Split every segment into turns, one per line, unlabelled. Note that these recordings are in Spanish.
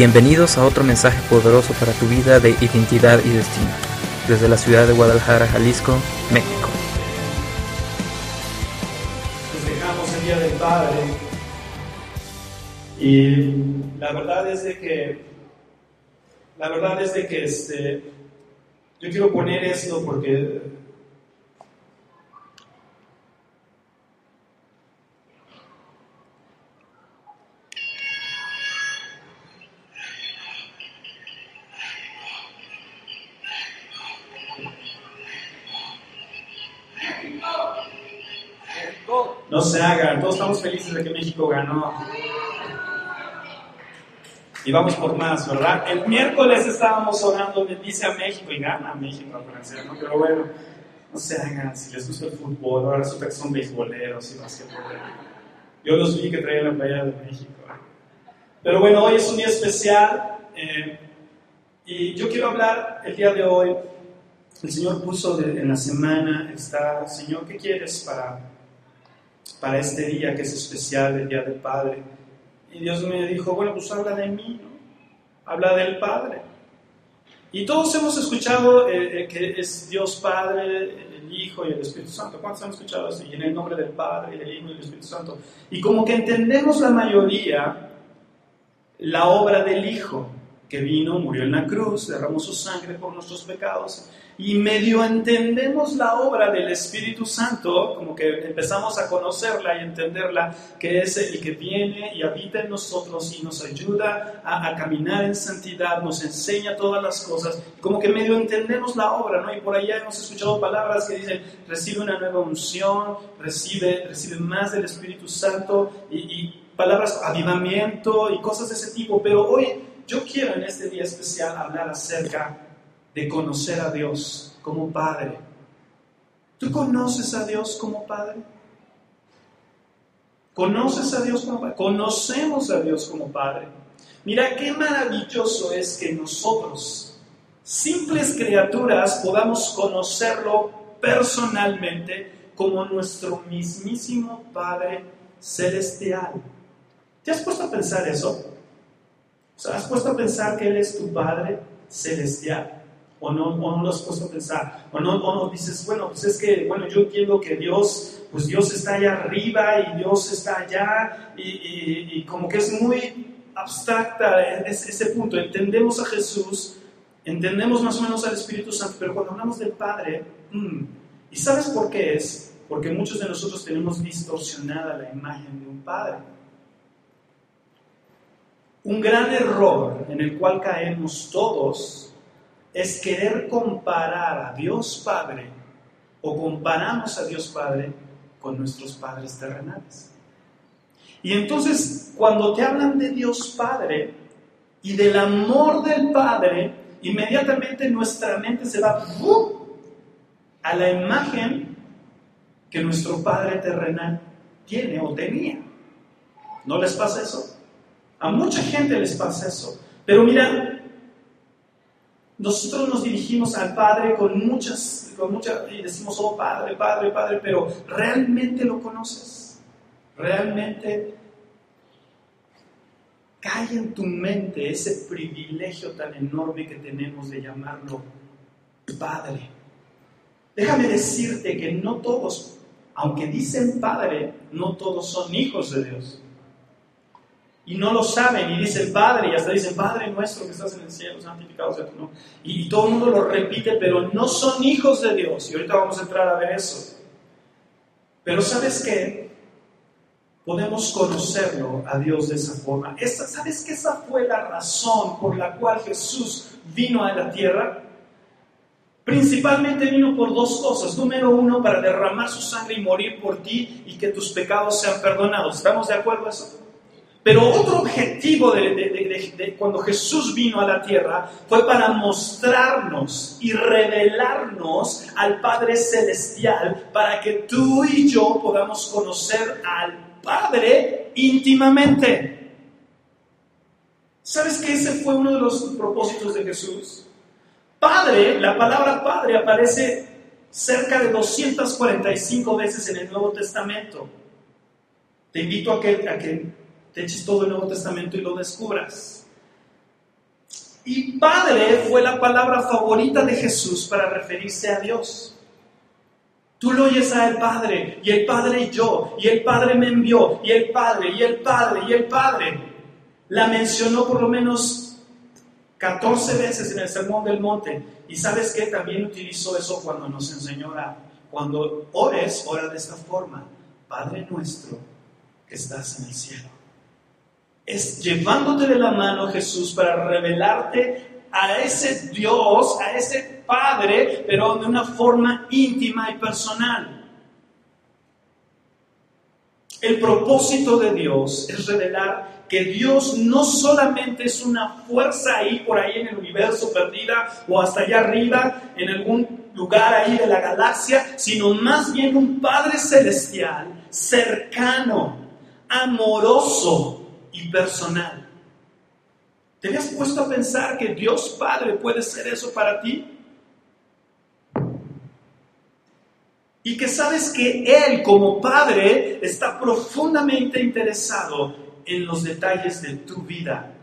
Bienvenidos a otro mensaje poderoso para tu vida de identidad y destino, desde la ciudad de Guadalajara, Jalisco, México.
Festejamos el Día del Padre y la verdad es de que, la verdad es de que este, yo quiero poner esto porque No se hagan, todos estamos felices de que México ganó. Y vamos por más, ¿verdad? El miércoles estábamos orando, bendice a México y gana México al parecer, ¿no? Pero bueno, no se hagan, si les gusta el fútbol, ahora resulta que son beisboleros y basquetboleros. Yo los vi que traían la playa de México. Pero bueno, hoy es un día especial eh, y yo quiero hablar el día de hoy. El Señor puso en la semana, está, Señor, ¿qué quieres para para este día que es especial, el Día del Padre. Y Dios me dijo, bueno, pues habla de mí. Habla del Padre. Y todos hemos escuchado eh, eh, que es Dios Padre, el Hijo y el Espíritu Santo. ¿Cuántos han escuchado así? Y en el nombre del Padre, del Hijo y del Espíritu Santo. Y como que entendemos la mayoría la obra del Hijo, que vino, murió en la cruz, derramó su sangre por nuestros pecados y medio entendemos la obra del Espíritu Santo, como que empezamos a conocerla y entenderla, que es el que viene y habita en nosotros y nos ayuda a, caminar en santidad, nos enseña todas las cosas, como que medio entendemos la obra, ¿no? Y por allá hemos escuchado palabras que dicen, recibe una nueva unción, recibe, recibe más del Espíritu Santo y, y palabras, avivamiento y cosas de ese tipo, pero hoy yo quiero en este día especial hablar acerca de conocer a Dios como Padre. ¿Tú conoces a Dios como Padre? ¿Conoces a Dios como Padre? Conocemos a Dios como Padre. Mira qué maravilloso es que nosotros, simples criaturas, podamos conocerlo personalmente como nuestro mismísimo Padre celestial. ¿Te has puesto a pensar eso? ¿Has puesto a pensar que Él es tu Padre celestial? o no, o no lo has puesto a pensar, o no, o dices, bueno, pues es que, bueno, yo entiendo que Dios, pues Dios está allá arriba y Dios está allá, y, y, como que es muy abstracta ese, punto, entendemos a Jesús, entendemos más o menos al Espíritu Santo, pero cuando hablamos del Padre, mm, ¿y sabes por qué es? Porque muchos de nosotros tenemos distorsionada la imagen de un Padre. Un gran error en el cual caemos todos es querer comparar a Dios Padre o comparamos a Dios Padre con nuestros padres terrenales. Y entonces, cuando te hablan de Dios Padre y del amor del Padre, inmediatamente nuestra mente se va a la imagen que nuestro Padre terrenal tiene o tenía. ¿No les pasa eso? A mucha gente les pasa eso. Pero mira, nosotros nos dirigimos al Padre con muchas, con muchas, y decimos, oh Padre, Padre, Padre, pero ¿realmente lo conoces? ¿Realmente cae en tu mente ese privilegio tan enorme que tenemos de llamarlo Padre? Déjame decirte que no todos, aunque dicen Padre, no todos son hijos de Dios y no lo saben y dicen Padre y hasta dicen Padre nuestro que estás en el cielo, santificado sea tu nombre. Y, todo el mundo lo repite, pero no son hijos de Dios. Y ahorita vamos a entrar a ver eso. Pero ¿sabes qué? Podemos conocerlo a Dios de esa forma. Esa, ¿Sabes que esa fue la razón por la cual Jesús vino a la tierra? Principalmente vino por dos cosas. Número uno, para derramar su sangre y morir por ti y que tus pecados sean perdonados. ¿Estamos de acuerdo a eso? Pero otro objetivo de, cuando Jesús vino a la tierra fue para mostrarnos y revelarnos al Padre Celestial para que tú y yo podamos conocer al Padre íntimamente. ¿Sabes que ese fue uno de los propósitos de Jesús? Padre, la palabra Padre aparece cerca de 245 veces en el Nuevo Testamento. Te invito a que, a que te eches todo el Nuevo Testamento y lo descubras. Y Padre fue la palabra favorita de Jesús para referirse a Dios. Tú lo oyes a el Padre, y el Padre y yo, y el Padre me envió, y el Padre, y el Padre, y el Padre. La mencionó por lo menos 14 veces en el Sermón del Monte. Y sabes que también utilizó eso cuando nos enseñó a, cuando ores, ora de esta forma. Padre nuestro que estás en el cielo. Es llevándote de la mano Jesús para revelarte a ese Dios, a ese Padre, pero de una forma íntima y personal. El propósito de Dios es revelar que Dios no solamente es una fuerza ahí por ahí en el universo perdida o hasta allá arriba en algún lugar ahí de la galaxia, sino más bien un Padre celestial cercano, amoroso y personal. ¿Te habías puesto a pensar que Dios Padre puede ser eso para ti? Y que sabes que Él como Padre está profundamente interesado en los detalles de tu vida.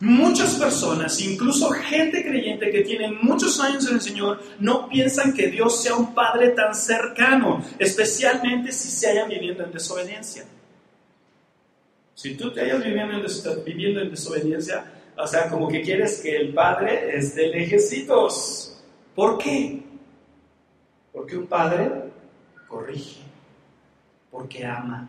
Muchas personas, incluso gente creyente que tiene muchos años en el Señor, no piensan que Dios sea un Padre tan cercano, especialmente si se hayan viviendo en desobediencia. Si tú te hayas viviendo en, viviendo en desobediencia, o sea, como que quieres que el Padre esté lejecitos. ¿Por qué? Porque un padre corrige, porque ama.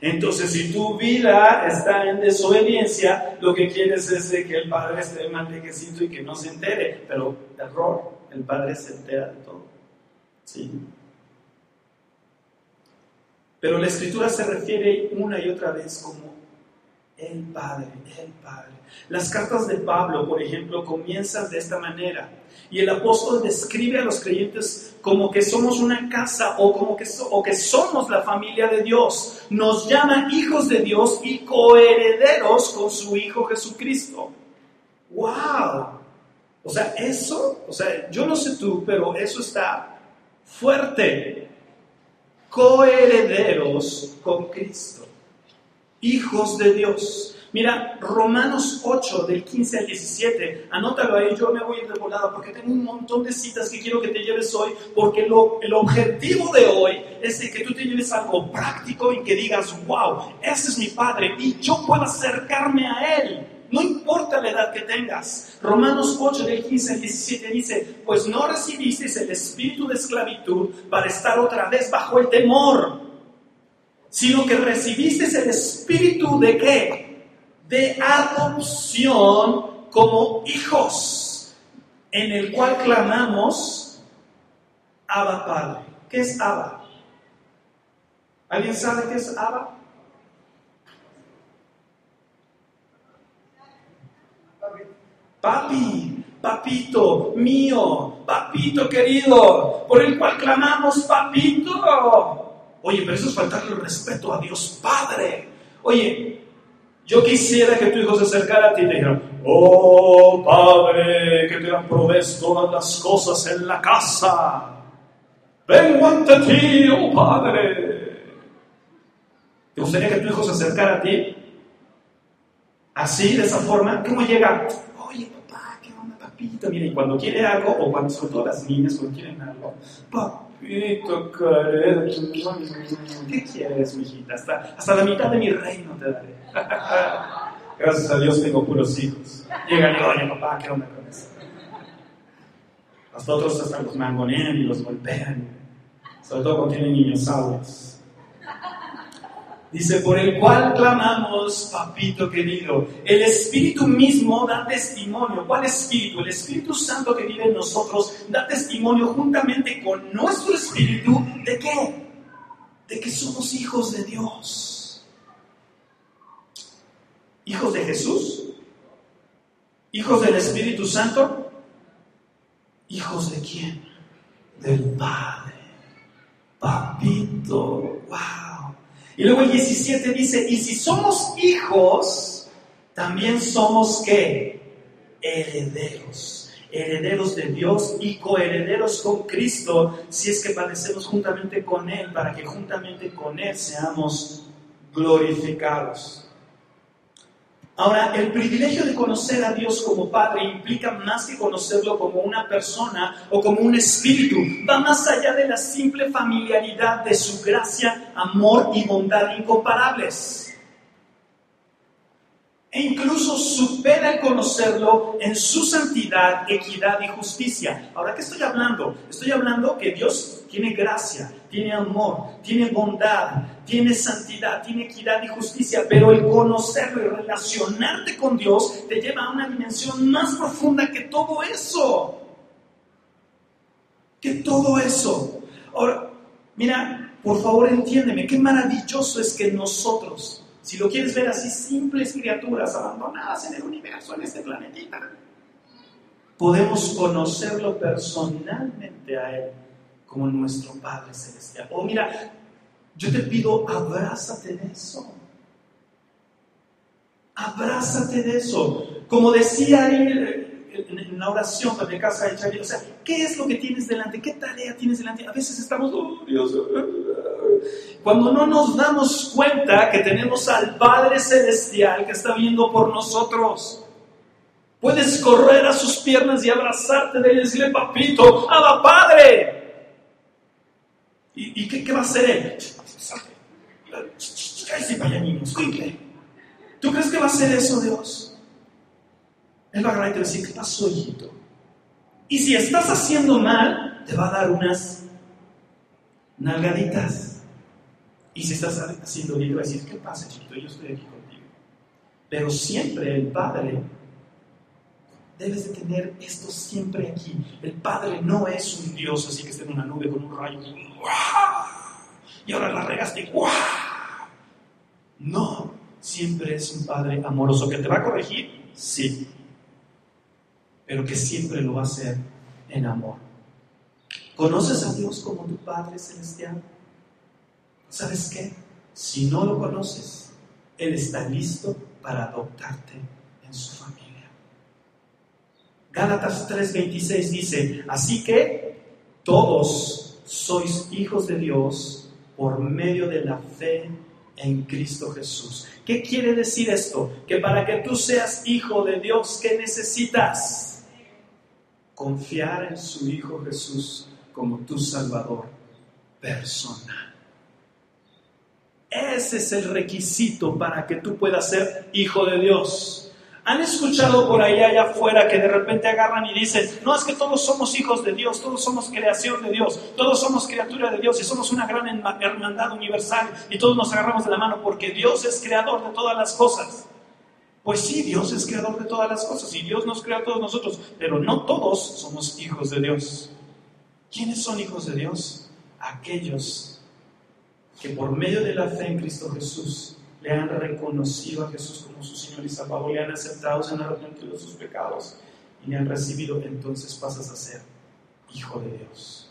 Entonces, si tu vida está en desobediencia, lo que quieres es que el padre esté mantequecito y que no se entere. Pero, error, el padre se entera de todo. ¿Sí? Pero la escritura se refiere una y otra vez como el Padre, el Padre. Las cartas de Pablo, por ejemplo, comienzan de esta manera. Y el apóstol describe a los creyentes como que somos una casa o como que, o que somos la familia de Dios. Nos llama hijos de Dios y coherederos con su Hijo Jesucristo. ¡Wow! O sea, eso, o sea, yo no sé tú, pero eso está fuerte. Coherederos con Cristo. Hijos de Dios. Mira, Romanos 8, del 15 al 17, anótalo ahí, yo me voy de volada porque tengo un montón de citas que quiero que te lleves hoy, porque lo, el objetivo de hoy es que tú te lleves algo práctico y que digas, wow, ese es mi Padre y yo puedo acercarme a Él. No importa la edad que tengas. Romanos 8 del 15 al 17 dice, pues no recibisteis el espíritu de esclavitud para estar otra vez bajo el temor, sino que recibisteis el espíritu de qué? de adopción como hijos, en el cual clamamos Abba Padre. ¿Qué es Abba? ¿Alguien sabe qué es Abba? Papi, papito mío, papito querido, por el cual clamamos papito. Oye, pero eso es faltarle el respeto a Dios Padre. Oye, yo quisiera que tu hijo se acercara a ti y te dijera, oh Padre, que te aprobes todas las cosas en la casa. Vengo ante ti, oh Padre. ¿Te gustaría que tu hijo se acercara a ti? Así, de esa forma, ¿cómo llega? Papito? Mira, y cuando quiere algo, o cuando, sobre todo las niñas, cuando quieren algo, papito, querido, ¿qué quieres, mijita? Hasta, hasta la mitad de mi reino te daré. Gracias a Dios tengo puros hijos. Llegan oye, papá, ¿qué onda con eso? Los otros hasta los mangonean y los golpean. Sobre todo cuando tienen niños sabios. Dice, por el cual clamamos, papito querido. El Espíritu mismo da testimonio. ¿Cuál Espíritu? El Espíritu Santo que vive en nosotros da testimonio juntamente con nuestro Espíritu de qué? De que somos hijos de Dios. ¿Hijos de Jesús? ¿Hijos del Espíritu Santo? ¿Hijos de quién? Del Padre. Papito, wow. Y luego el 17 dice, y si somos hijos, también somos qué? Herederos. Herederos de Dios y coherederos con Cristo, si es que padecemos juntamente con Él, para que juntamente con Él seamos glorificados. Ahora, el privilegio de conocer a Dios como Padre implica más que conocerlo como una persona o como un espíritu. Va más allá de la simple familiaridad de su gracia, amor y bondad incomparables. E incluso supera el conocerlo en su santidad, equidad y justicia. Ahora, ¿qué estoy hablando? Estoy hablando que Dios tiene gracia, tiene amor, tiene bondad, tiene santidad, tiene equidad y justicia, pero el conocerlo y relacionarte con Dios te lleva a una dimensión más profunda que todo eso. Que todo eso. Ahora, mira, por favor entiéndeme, qué maravilloso es que nosotros, si lo quieres ver así, simples criaturas abandonadas en el universo, en este planetita, podemos conocerlo personalmente a Él como nuestro Padre Celestial. Oh, mira, yo te pido, abrázate de eso. Abrázate de eso. Como decía ahí en la oración de casa de Charlie, o sea, ¿qué es lo que tienes delante? ¿Qué tarea tienes delante? A veces estamos, oh, Dios, cuando no nos damos cuenta que tenemos al Padre Celestial que está viendo por nosotros. Puedes correr a sus piernas y abrazarte de él y decirle, papito, ¡Aba Padre! ¿Y, qué, va a hacer él? ¿Tú crees que va a hacer eso Dios? Va a agarrar y te va a decir, ¿qué pasó, hijito? Y si estás haciendo mal, te va a dar unas nalgaditas. Y si estás haciendo bien, te va a decir, ¿qué pasa, chiquito? Yo estoy aquí contigo. Pero siempre el Padre debes de tener esto siempre aquí. El Padre no es un Dios así que esté en una nube con un rayo. Y ahora la regaste. No, siempre es un Padre amoroso que te va a corregir, sí, pero que siempre lo va a hacer en amor. ¿Conoces a Dios como tu Padre Celestial? ¿Sabes qué? Si no lo conoces, Él está listo para adoptarte en su familia. Gálatas 3:26 dice, así que todos sois hijos de Dios por medio de la fe en Cristo Jesús. ¿Qué quiere decir esto? Que para que tú seas hijo de Dios, ¿qué necesitas? Confiar en su Hijo Jesús como tu Salvador personal. Ese es el requisito para que tú puedas ser hijo de Dios. ¿Han escuchado por ahí allá afuera que de repente agarran y dicen, no es que todos somos hijos de Dios, todos somos creación de Dios, todos somos criatura de Dios y somos una gran hermandad universal y todos nos agarramos de la mano porque Dios es creador de todas las cosas? Pues sí, Dios es creador de todas las cosas y Dios nos crea a todos nosotros, pero no todos somos hijos de Dios. ¿Quiénes son hijos de Dios? Aquellos que por medio de la fe en Cristo Jesús le han reconocido a Jesús como su Señor y Salvador, le han aceptado, se han arrepentido de sus pecados y le han recibido, entonces pasas a ser hijo de Dios.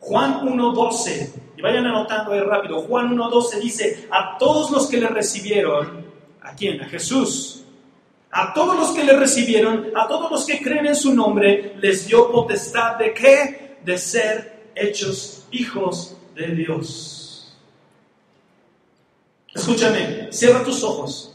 Juan 1.12, y vayan anotando ahí rápido, Juan 1.12 dice, a todos los que le recibieron, ¿a quién? A Jesús. A todos los que le recibieron, a todos los que creen en su nombre, les dio potestad de qué? De ser hechos hijos de Dios. Escúchame, cierra tus ojos.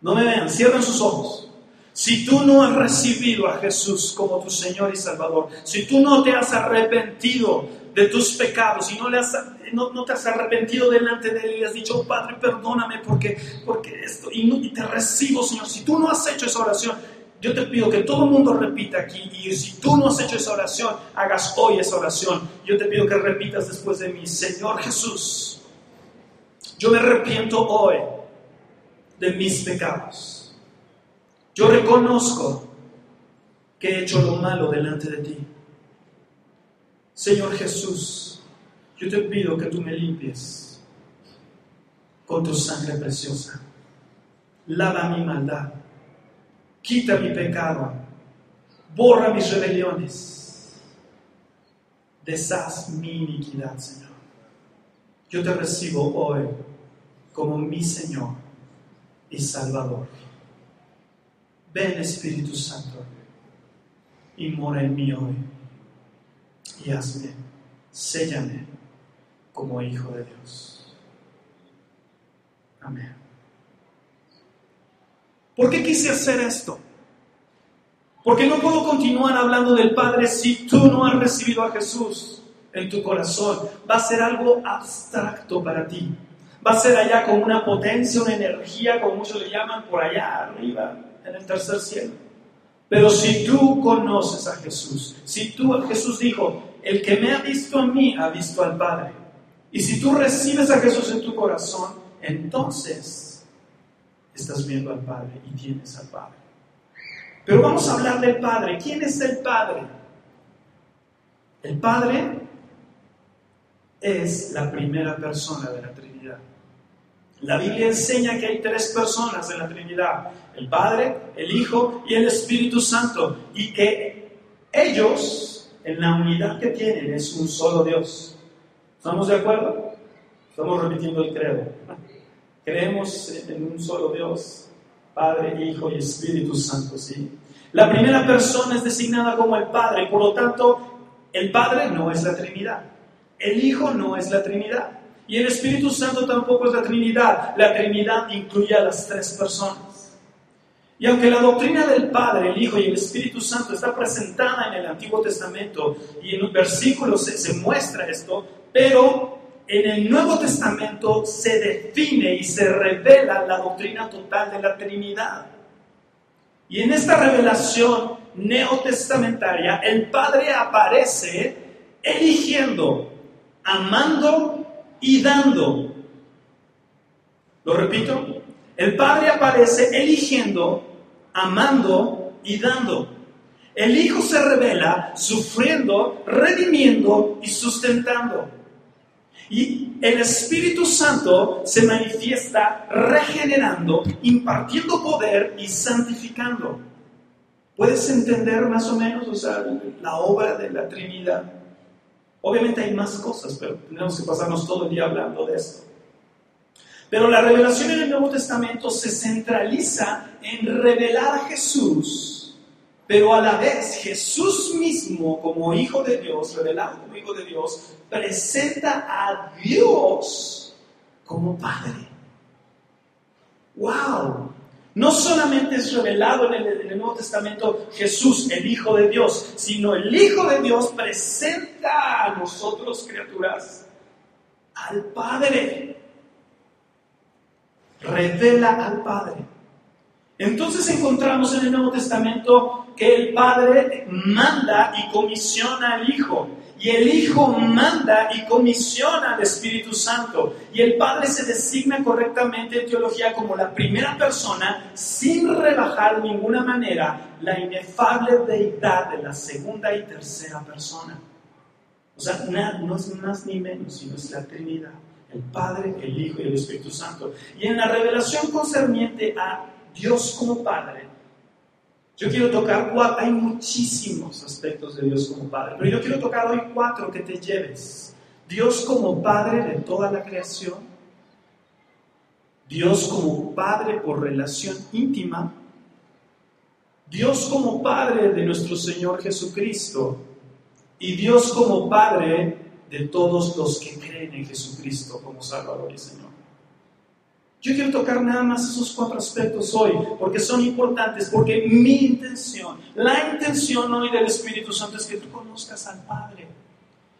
No me vean, cierren sus ojos. Si tú no has recibido a Jesús como tu Señor y Salvador, si tú no te has arrepentido de tus pecados y no, le has, no, te has arrepentido delante de Él y has dicho, oh, Padre, perdóname porque, porque esto, y, y te recibo, Señor. Si tú no has hecho esa oración, yo te pido que todo el mundo repita aquí y si tú no has hecho esa oración, hagas hoy esa oración. Yo te pido que repitas después de mí, Señor Jesús yo me arrepiento hoy de mis pecados. Yo reconozco que he hecho lo malo delante de ti. Señor Jesús, yo te pido que tú me limpies con tu sangre preciosa. Lava mi maldad, quita mi pecado, borra mis rebeliones, deshaz mi iniquidad, Señor. Yo te recibo hoy como mi Señor y Salvador. Ven Espíritu Santo y mora en mí hoy y hazme, séllame como hijo de Dios. Amén. ¿Por qué quise hacer esto? Porque no puedo continuar hablando del Padre si tú no has recibido a Jesús en tu corazón. Va a ser algo abstracto para ti. Va a ser allá con una potencia, una energía, como muchos le llaman, por allá arriba, en el tercer cielo. Pero si tú conoces a Jesús, si tú, Jesús dijo, el que me ha visto a mí ha visto al Padre. Y si tú recibes a Jesús en tu corazón, entonces estás viendo al Padre y tienes al Padre. Pero vamos a hablar del Padre. ¿Quién es el Padre? El Padre es la primera persona de la Trinidad. La Biblia enseña que hay tres personas en la Trinidad, el Padre, el Hijo y el Espíritu Santo, y que ellos, en la unidad que tienen, es un solo Dios. ¿Estamos de acuerdo? Estamos repitiendo el credo. Creemos en un solo Dios, Padre, Hijo y Espíritu Santo, ¿sí? La primera persona es designada como el Padre, por lo tanto, el Padre no es la Trinidad. El Hijo no es la Trinidad. Y el Espíritu Santo tampoco es la Trinidad. La Trinidad incluye a las tres personas. Y aunque la doctrina del Padre, el Hijo y el Espíritu Santo está presentada en el Antiguo Testamento y en un versículo se, se muestra esto, pero en el Nuevo Testamento se define y se revela la doctrina total de la Trinidad. Y en esta revelación neotestamentaria, el Padre aparece eligiendo amando y dando. Lo repito, el Padre aparece eligiendo, amando y dando. El Hijo se revela sufriendo, redimiendo y sustentando. Y el Espíritu Santo se manifiesta regenerando, impartiendo poder y santificando. ¿Puedes entender más o menos o la obra de la Trinidad? Obviamente hay más cosas, pero tenemos que pasarnos todo el día hablando de esto. Pero la revelación en el Nuevo Testamento se centraliza en revelar a Jesús, pero a la vez Jesús mismo como Hijo de Dios, revelado como Hijo de Dios, presenta a Dios como Padre. ¡Wow! No solamente es revelado en el, Nuevo Testamento Jesús, el Hijo de Dios, sino el Hijo de Dios presenta a nosotros, criaturas, al Padre. Revela al Padre. Entonces encontramos en el Nuevo Testamento que el Padre manda y comisiona al Hijo. Y el Hijo manda y comisiona al Espíritu Santo. Y el Padre se designa correctamente en teología como la primera persona sin rebajar de ninguna manera la inefable deidad de la segunda y tercera persona. O sea, no es más ni menos, sino es la Trinidad. El Padre, el Hijo y el Espíritu Santo. Y en la revelación concerniente a Dios como Padre, yo quiero tocar cuatro, hay muchísimos aspectos de Dios como Padre, pero yo quiero tocar hoy cuatro que te lleves. Dios como Padre de toda la creación, Dios como Padre por relación íntima, Dios como Padre de nuestro Señor Jesucristo y Dios como Padre de todos los que creen en Jesucristo como Salvador y Señor. Yo quiero tocar nada más esos cuatro aspectos hoy, porque son importantes, porque mi intención, la intención hoy del Espíritu Santo es que tú conozcas al Padre.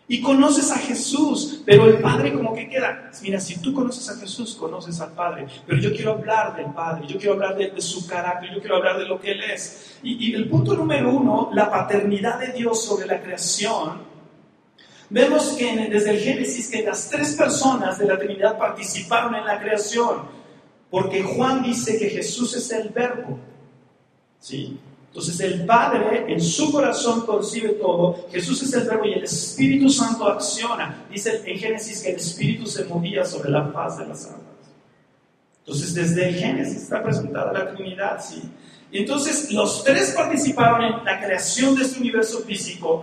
Y conoces a Jesús, pero el Padre como que queda. Mira, si tú conoces a Jesús, conoces al Padre. Pero yo quiero hablar del Padre, yo quiero hablar de, su carácter, yo quiero hablar de lo que Él es. Y, y el punto número uno, la paternidad de Dios sobre la creación, Vemos que desde el Génesis que las tres personas de la Trinidad participaron en la creación. Porque Juan dice que Jesús es el verbo. ¿Sí? Entonces el Padre en su corazón concibe todo, Jesús es el verbo y el Espíritu Santo acciona. Dice en Génesis que el Espíritu se movía sobre la faz de las aguas. Entonces desde el Génesis está presentada la Trinidad, ¿sí? Y entonces los tres participaron en la creación de este universo físico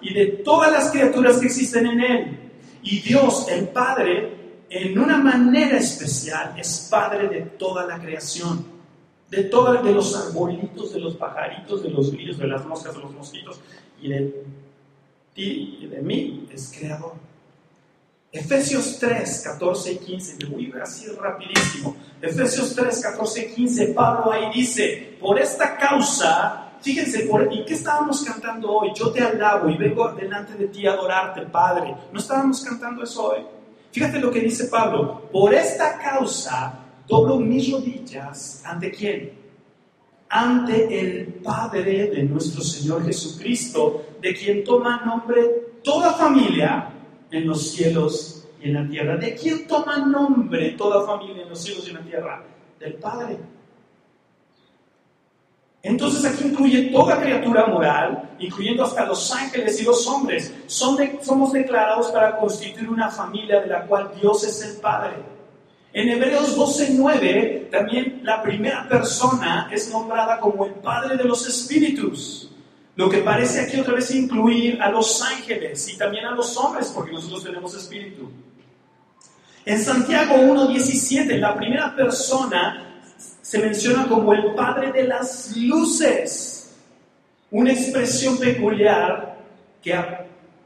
y de todas las criaturas que existen en él. Y Dios, el Padre, en una manera especial es padre de toda la creación, de todos de los arbolitos, de los pajaritos, de los grillos, de las moscas, de los mosquitos, y de ti y de mí es creador. Efesios 3, 14 y 15, me voy así rapidísimo. Efesios 3, 14 y 15, Pablo ahí dice, por esta causa, fíjense, por, ¿y qué estábamos cantando hoy? Yo te alabo y vengo delante de ti a adorarte, Padre. ¿No estábamos cantando eso hoy? Fíjate lo que dice Pablo, por esta causa doblo mis rodillas ante quién? Ante el Padre de nuestro Señor Jesucristo, de quien toma nombre toda familia en los cielos y en la tierra. ¿De quién toma nombre toda familia en los cielos y en la tierra? Del Padre. Entonces aquí incluye toda criatura moral, incluyendo hasta los ángeles y los hombres. Somos declarados para constituir una familia de la cual Dios es el Padre. En Hebreos 12:9 también la primera persona es nombrada como el Padre de los Espíritus. Lo que parece aquí otra vez incluir a los ángeles y también a los hombres, porque nosotros tenemos espíritu. En Santiago 1.17, la primera persona se menciona como el Padre de las luces, una expresión peculiar que,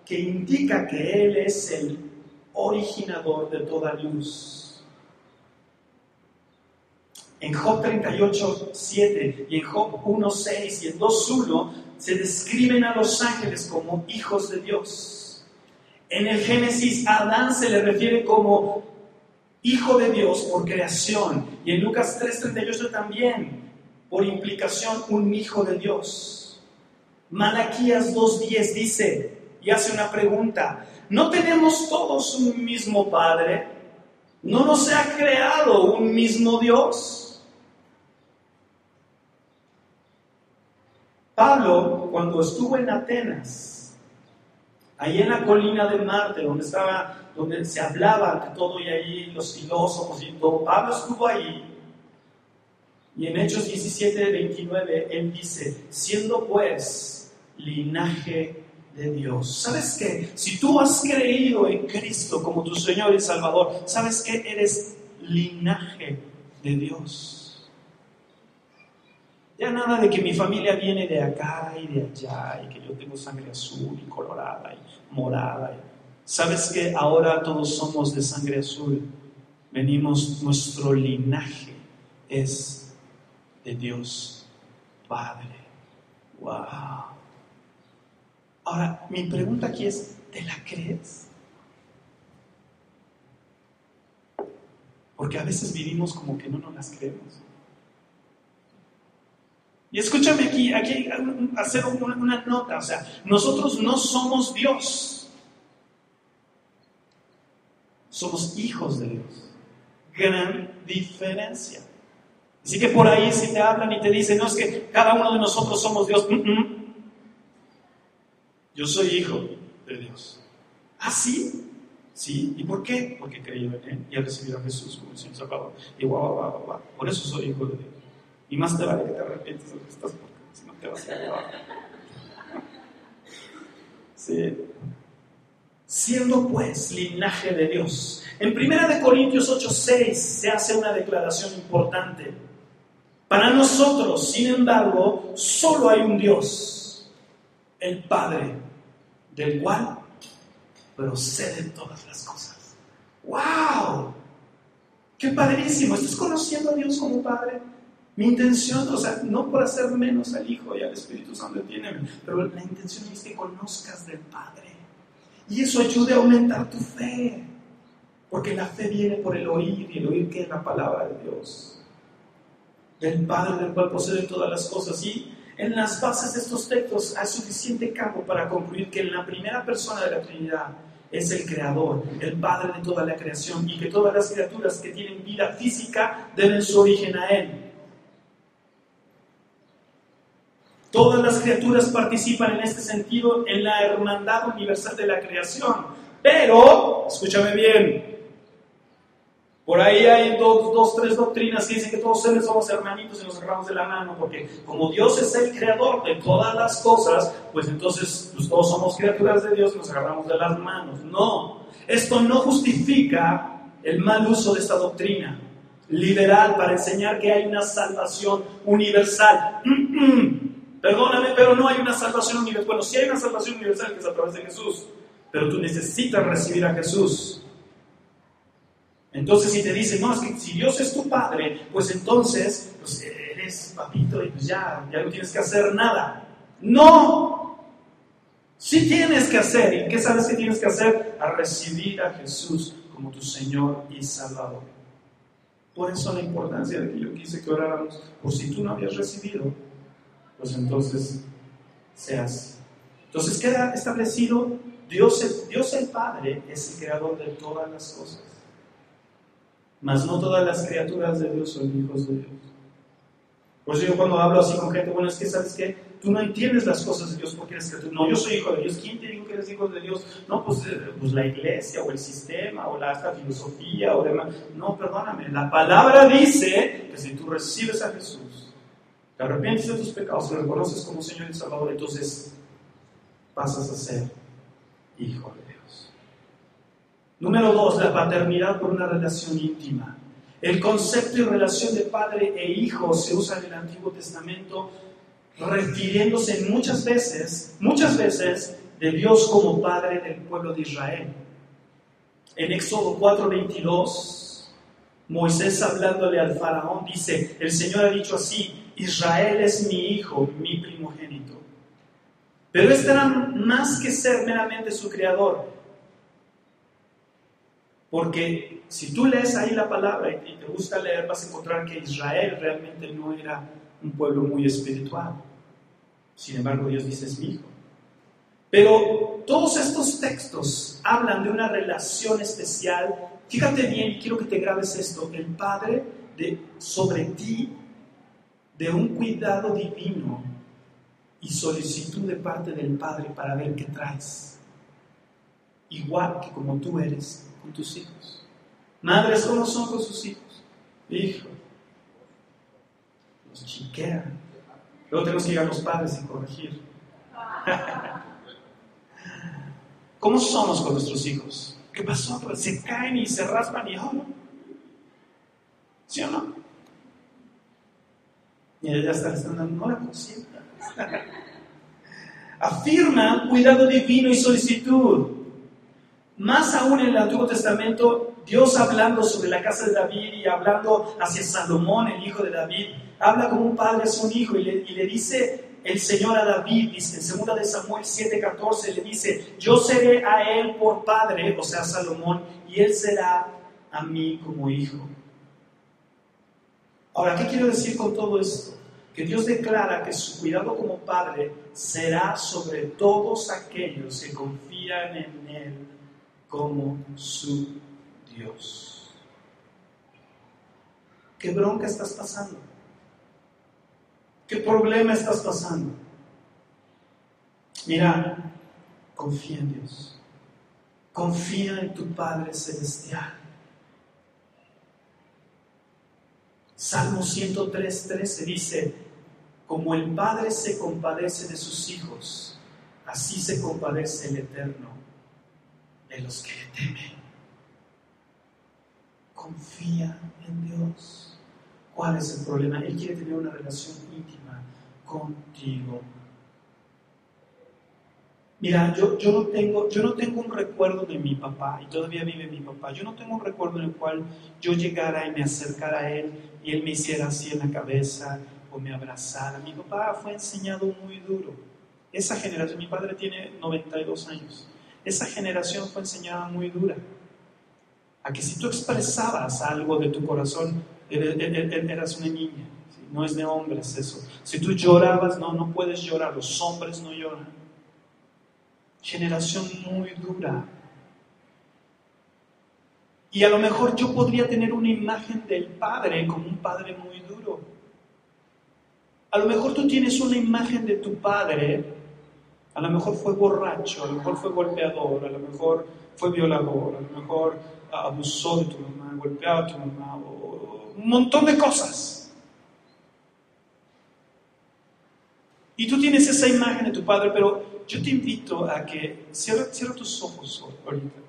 que indica que Él es el originador de toda luz. En Job 38, 7 y en Job 1, 6 y en 2, 1 se describen a los ángeles como hijos de Dios. En el Génesis, Adán se le refiere como hijo de Dios por creación. Y en Lucas 3:38 también, por implicación, un hijo de Dios. Malaquías 2:10 dice, y hace una pregunta, ¿no tenemos todos un mismo Padre? ¿No nos ha creado un mismo Dios? Pablo, cuando estuvo en Atenas, ahí en la colina de Marte, donde estaba, donde se hablaba de todo y ahí los filósofos y todo, Pablo estuvo ahí. Y en Hechos 17, 29, él dice, siendo pues linaje de Dios. ¿Sabes qué? Si tú has creído en Cristo como tu Señor y Salvador, ¿sabes que Eres linaje de Dios. Ya nada de que mi familia viene de acá y de allá y que yo tengo sangre azul y colorada y morada. ¿Sabes que ahora todos somos de sangre azul? Venimos, nuestro linaje es de Dios Padre. ¡Wow! Ahora, mi pregunta aquí es, ¿te la crees? Porque a veces vivimos como que no nos las creemos. Y escúchame aquí, aquí hacer una, nota, o sea, nosotros no somos Dios, somos hijos de Dios. Gran diferencia. Así que por ahí si te hablan y te dicen, no es que cada uno de nosotros somos Dios, yo soy hijo de Dios. ¿Ah, sí? Sí, ¿y por qué? Porque creí en Él y he recibido a Jesús como el Señor Salvador. Y guau, guau, guau, guau. Por eso soy hijo de Dios. Y más te vale que te arrepientes de lo que estás porque si no te vas a llevar. Sí. Siendo pues linaje de Dios. En 1 Corintios 8:6 se hace una declaración importante. Para nosotros, sin embargo, solo hay un Dios, el Padre, del cual proceden todas las cosas. ¡Wow! ¡Qué padrísimo! ¿Estás conociendo a Dios como Padre? Mi intención, o sea, no por hacer menos al Hijo y al Espíritu Santo, tiene, pero la intención es que conozcas del Padre. Y eso ayude a aumentar tu fe. Porque la fe viene por el oír y el oír que es la palabra de Dios. Del Padre del cual poseen todas las cosas. Y en las bases de estos textos hay suficiente campo para concluir que en la primera persona de la Trinidad es el creador, el padre de toda la creación y que todas las criaturas que tienen vida física deben su origen a Él. Todas las criaturas participan en este sentido en la hermandad universal de la creación. Pero, escúchame bien, por ahí hay dos, dos, tres doctrinas que dicen que todos seres somos hermanitos y nos agarramos de la mano, porque como Dios es el creador de todas las cosas, pues entonces pues todos somos criaturas de Dios y nos agarramos de las manos. No, esto no justifica el mal uso de esta doctrina liberal para enseñar que hay una salvación universal. Perdóname, pero no hay una salvación universal. Bueno, sí hay una salvación universal que es a través de Jesús, pero tú necesitas recibir a Jesús Entonces, si te dicen, no, es que si Dios es tu padre, pues entonces pues eres papito y pues ya, ya no tienes que hacer nada. No, sí tienes que hacer. ¿Y qué sabes que tienes que hacer? A recibir a Jesús como tu Señor y Salvador. Por eso la importancia de que yo quise que oráramos, por si tú no habías recibido, pues entonces seas. Entonces queda establecido, Dios, Dios el Padre es el creador de todas las cosas. Mas no todas las criaturas de Dios son hijos de Dios. Por eso yo cuando hablo así con gente, bueno, es que sabes que tú no entiendes las cosas de Dios porque eres criatura. No, yo soy hijo de Dios. ¿Quién te dijo que eres hijo de Dios? No, pues, eh, pues la iglesia o el sistema o la filosofía o demás. No, perdóname. La palabra dice que si tú recibes a Jesús, te arrepientes de tus pecados, lo reconoces como Señor y Salvador, entonces pasas a ser hijo de Dios. Número dos, la paternidad por una relación íntima. El concepto y relación de padre e hijo se usa en el Antiguo Testamento refiriéndose muchas veces, muchas veces, de Dios como Padre del pueblo de Israel. En Éxodo 4:22, Moisés hablándole al faraón dice, el Señor ha dicho así, Israel es mi hijo, mi primogénito. Pero este era más que ser meramente su creador, porque si tú lees ahí la palabra y te gusta leer, vas a encontrar que Israel realmente no era un pueblo muy espiritual. Sin embargo, Dios dice, es mi hijo. Pero todos estos textos hablan de una relación especial. Fíjate bien, quiero que te grabes esto, el Padre de, sobre ti, de un cuidado divino y solicitud de parte del Padre para ver qué traes. Igual que como tú eres con tus hijos. Madres, ¿cómo son con sus hijos? Hijo, los chiquean Luego tenemos que ir a los padres y corregir. ¿Cómo somos con nuestros hijos? ¿Qué pasó? Pues se caen y se raspan y oh. ¿Sí o no? Y ella está, no la consienta. Afirma cuidado divino y solicitud. Más aún en el Antiguo Testamento, Dios hablando sobre la casa de David y hablando hacia Salomón, el hijo de David, habla como un padre a su hijo y le, dice el Señor a David, dice en 2 de Samuel 7:14, le dice, yo seré a él por padre, o sea, Salomón, y él será a mí como hijo. Ahora, ¿qué quiero decir con todo esto? Que Dios declara que su cuidado como padre será sobre todos aquellos que confían en él como su Dios. ¿Qué bronca estás pasando? ¿Qué problema estás pasando? Mira, confía en Dios. Confía en tu Padre Celestial. Salmo 103, 13 dice, como el Padre se compadece de sus hijos, así se compadece el Eterno de los que le temen. Confía en Dios. ¿Cuál es el problema? Él quiere tener una relación íntima contigo. Mira, yo, yo, no tengo, yo no tengo un recuerdo de mi papá, y todavía vive mi papá. Yo no tengo un recuerdo en el cual yo llegara y me acercara a él y él me hiciera así en la cabeza o me abrazara. Mi papá fue enseñado muy duro. Esa generación, mi padre tiene 92 años. Esa generación fue enseñada muy dura. A que si tú expresabas algo de tu corazón, eras una niña, no es de hombres eso. Si tú llorabas, no, no puedes llorar, los hombres no lloran. Generación muy dura. Y a lo mejor yo podría tener una imagen del padre como un padre muy duro. A lo mejor tú tienes una imagen de tu padre, a lo mejor fue borracho, a lo mejor fue golpeador, a lo mejor fue violador, a lo mejor abusó de tu mamá, golpeaba a tu mamá, un montón de cosas. Y tú tienes esa imagen de tu padre, pero yo te invito a que cierra, tus ojos ahorita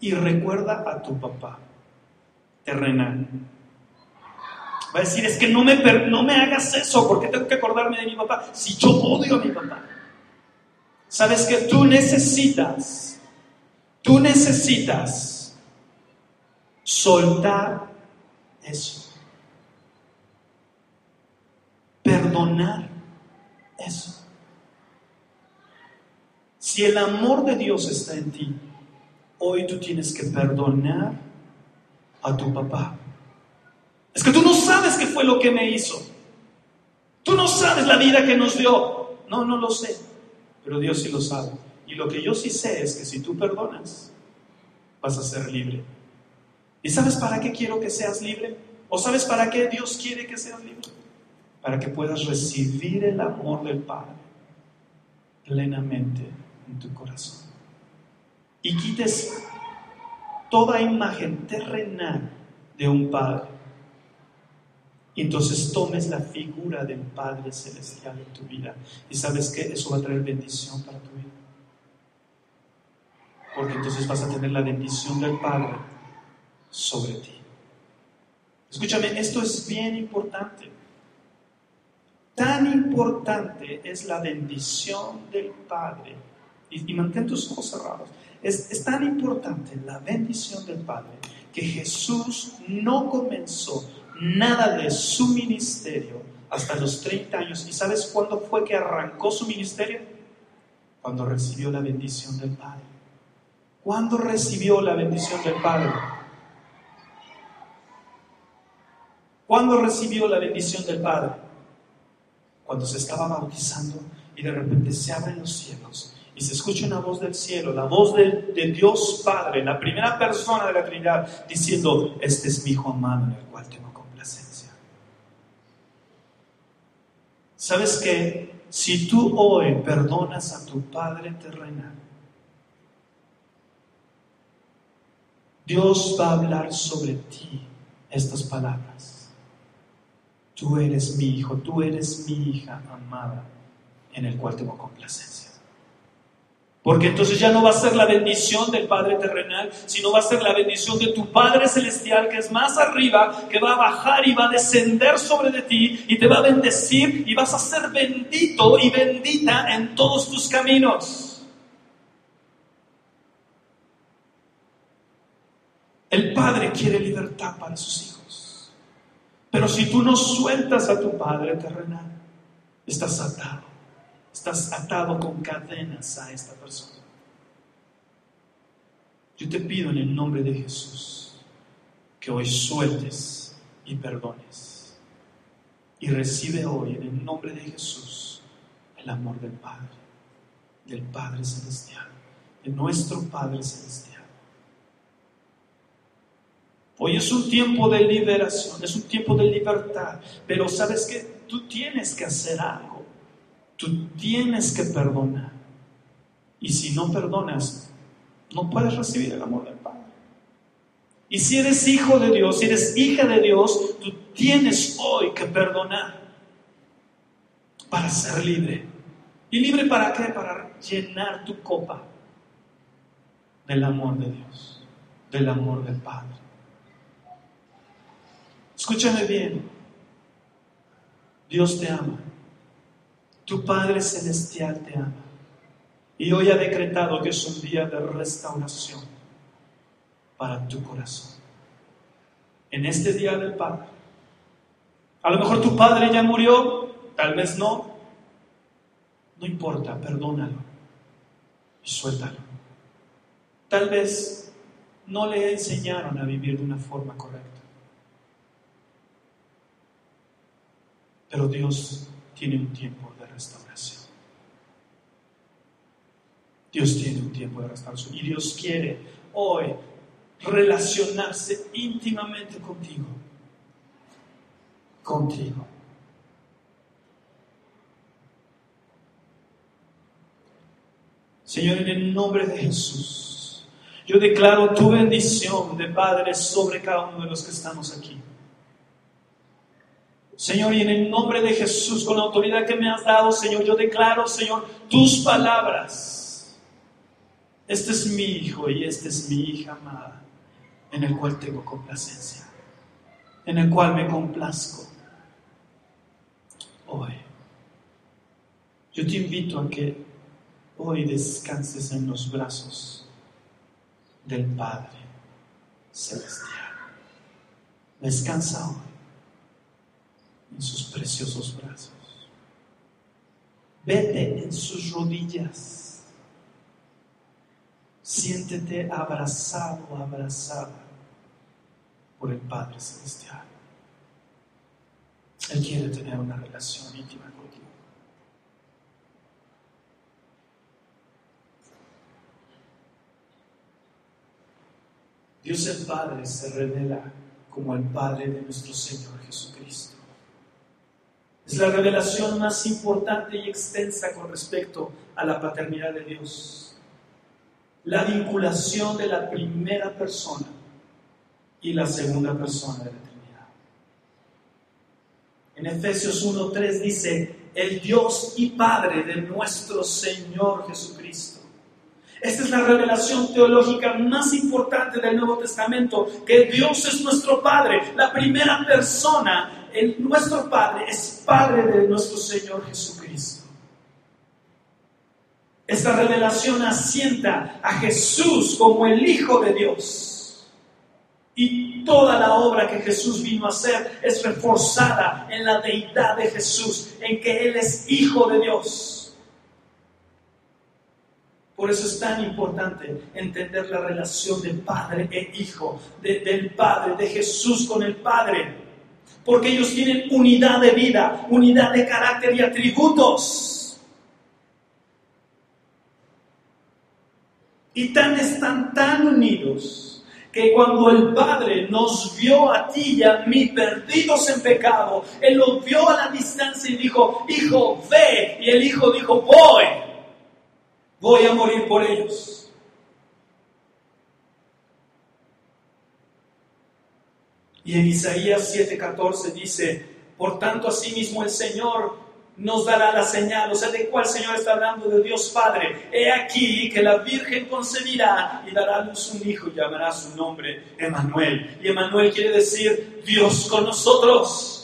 y recuerda a tu papá terrenal. Va a decir, es que no me, no me hagas eso, porque tengo que acordarme de mi papá? Si yo odio a mi papá. Sabes que tú necesitas, tú necesitas Soltar eso. Perdonar eso. Si el amor de Dios está en ti, hoy tú tienes que perdonar a tu papá. Es que tú no sabes qué fue lo que me hizo. Tú no sabes la vida que nos dio. No, no lo sé. Pero Dios sí lo sabe. Y lo que yo sí sé es que si tú perdonas, vas a ser libre. ¿Y sabes para qué quiero que seas libre? ¿O sabes para qué Dios quiere que seas libre? Para que puedas recibir el amor del Padre plenamente en tu corazón. Y quites toda imagen terrenal de un Padre. Y entonces tomes la figura del Padre Celestial en tu vida. Y sabes que eso va a traer bendición para tu vida. Porque entonces vas a tener la bendición del Padre sobre ti. Escúchame, esto es bien importante. Tan importante es la bendición del Padre. Y, mantén tus ojos cerrados. Es, tan importante la bendición del Padre que Jesús no comenzó nada de su ministerio hasta los 30 años. ¿Y sabes cuándo fue que arrancó su ministerio? Cuando recibió la bendición del Padre. ¿Cuándo recibió la bendición del Padre? ¿Cuándo recibió la bendición del Padre? Cuando se estaba bautizando y de repente se abren los cielos y se escucha una voz del cielo, la voz de, Dios Padre, la primera persona de la Trinidad, diciendo, este es mi hijo amado en el cual tengo complacencia. ¿Sabes qué? Si tú hoy perdonas a tu Padre terrenal, Dios va a hablar sobre ti estas palabras. Tú eres mi hijo, tú eres mi hija amada, en el cual tengo complacencia. Porque entonces ya no va a ser la bendición del Padre terrenal, sino va a ser la bendición de tu Padre celestial que es más arriba, que va a bajar y va a descender sobre de ti y te va a bendecir y vas a ser bendito y bendita en todos tus caminos. El Padre quiere libertad para sus hijos. Pero si tú no sueltas a tu Padre terrenal, estás atado. Estás atado con cadenas a esta persona. Yo te pido en el nombre de Jesús que hoy sueltes y perdones. Y recibe hoy en el nombre de Jesús el amor del Padre, del Padre Celestial, de nuestro Padre Celestial. Hoy es un tiempo de liberación, es un tiempo de libertad, pero sabes que tú tienes que hacer algo, tú tienes que perdonar. Y si no perdonas, no puedes recibir el amor del Padre. Y si eres hijo de Dios, si eres hija de Dios, tú tienes hoy que perdonar para ser libre. ¿Y libre para qué? Para llenar tu copa del amor de Dios, del amor del Padre. Escúchame bien. Dios te ama. Tu Padre Celestial te ama. Y hoy ha decretado que es un día de restauración para tu corazón. En este día del Padre. A lo mejor tu Padre ya murió, tal vez no. No importa, perdónalo y suéltalo. Tal vez no le enseñaron a vivir de una forma correcta. Pero Dios tiene un tiempo restauración. Dios tiene un tiempo de restauración. Y Dios quiere hoy relacionarse íntimamente contigo. Contigo. Señor, en el nombre de Jesús, yo declaro tu bendición de Padre sobre cada uno de los que estamos aquí. Señor, y en el nombre de Jesús, con la autoridad que me has dado, Señor, yo declaro, Señor, tus palabras. Este es mi hijo y esta es mi hija amada, en el cual tengo complacencia, en el cual me complazco. Hoy, yo te invito a que hoy descanses en los brazos del Padre Celestial. Descansa hoy en sus preciosos brazos. Vete en sus rodillas. Siéntete abrazado, abrazada por el Padre Celestial. Él quiere tener una relación íntima contigo. Dios el Padre se revela como el Padre de nuestro Señor Jesucristo. Es la revelación más importante y extensa con respecto a la paternidad de Dios. La vinculación de la primera persona y la segunda persona de la Trinidad. En Efesios 1.3 dice, el Dios y Padre de nuestro Señor Jesucristo. Esta es la revelación teológica más importante del Nuevo Testamento, que Dios es nuestro Padre, la primera persona, el, nuestro Padre es Padre de nuestro Señor Jesucristo. Esta revelación asienta a Jesús como el Hijo de Dios y toda la obra que Jesús vino a hacer es reforzada en la deidad de Jesús, en que Él es hijo de Dios. Por eso es tan importante entender la relación de padre e hijo, del Padre, de Jesús con el Padre. Porque ellos tienen unidad de vida, unidad de carácter y atributos. Y tan están tan unidos que cuando el Padre nos vio a ti y a mí perdidos en pecado, Él lo vio a la distancia y dijo, hijo, ve. Y el hijo dijo, voy, voy a morir por ellos. Y en Isaías 7:14 dice, por tanto asimismo el Señor nos dará la señal. O sea, ¿de cuál Señor está hablando? De Dios Padre. He aquí que la Virgen concebirá y dará a luz un hijo y llamará su nombre Emanuel. Y Emanuel quiere decir Dios con nosotros.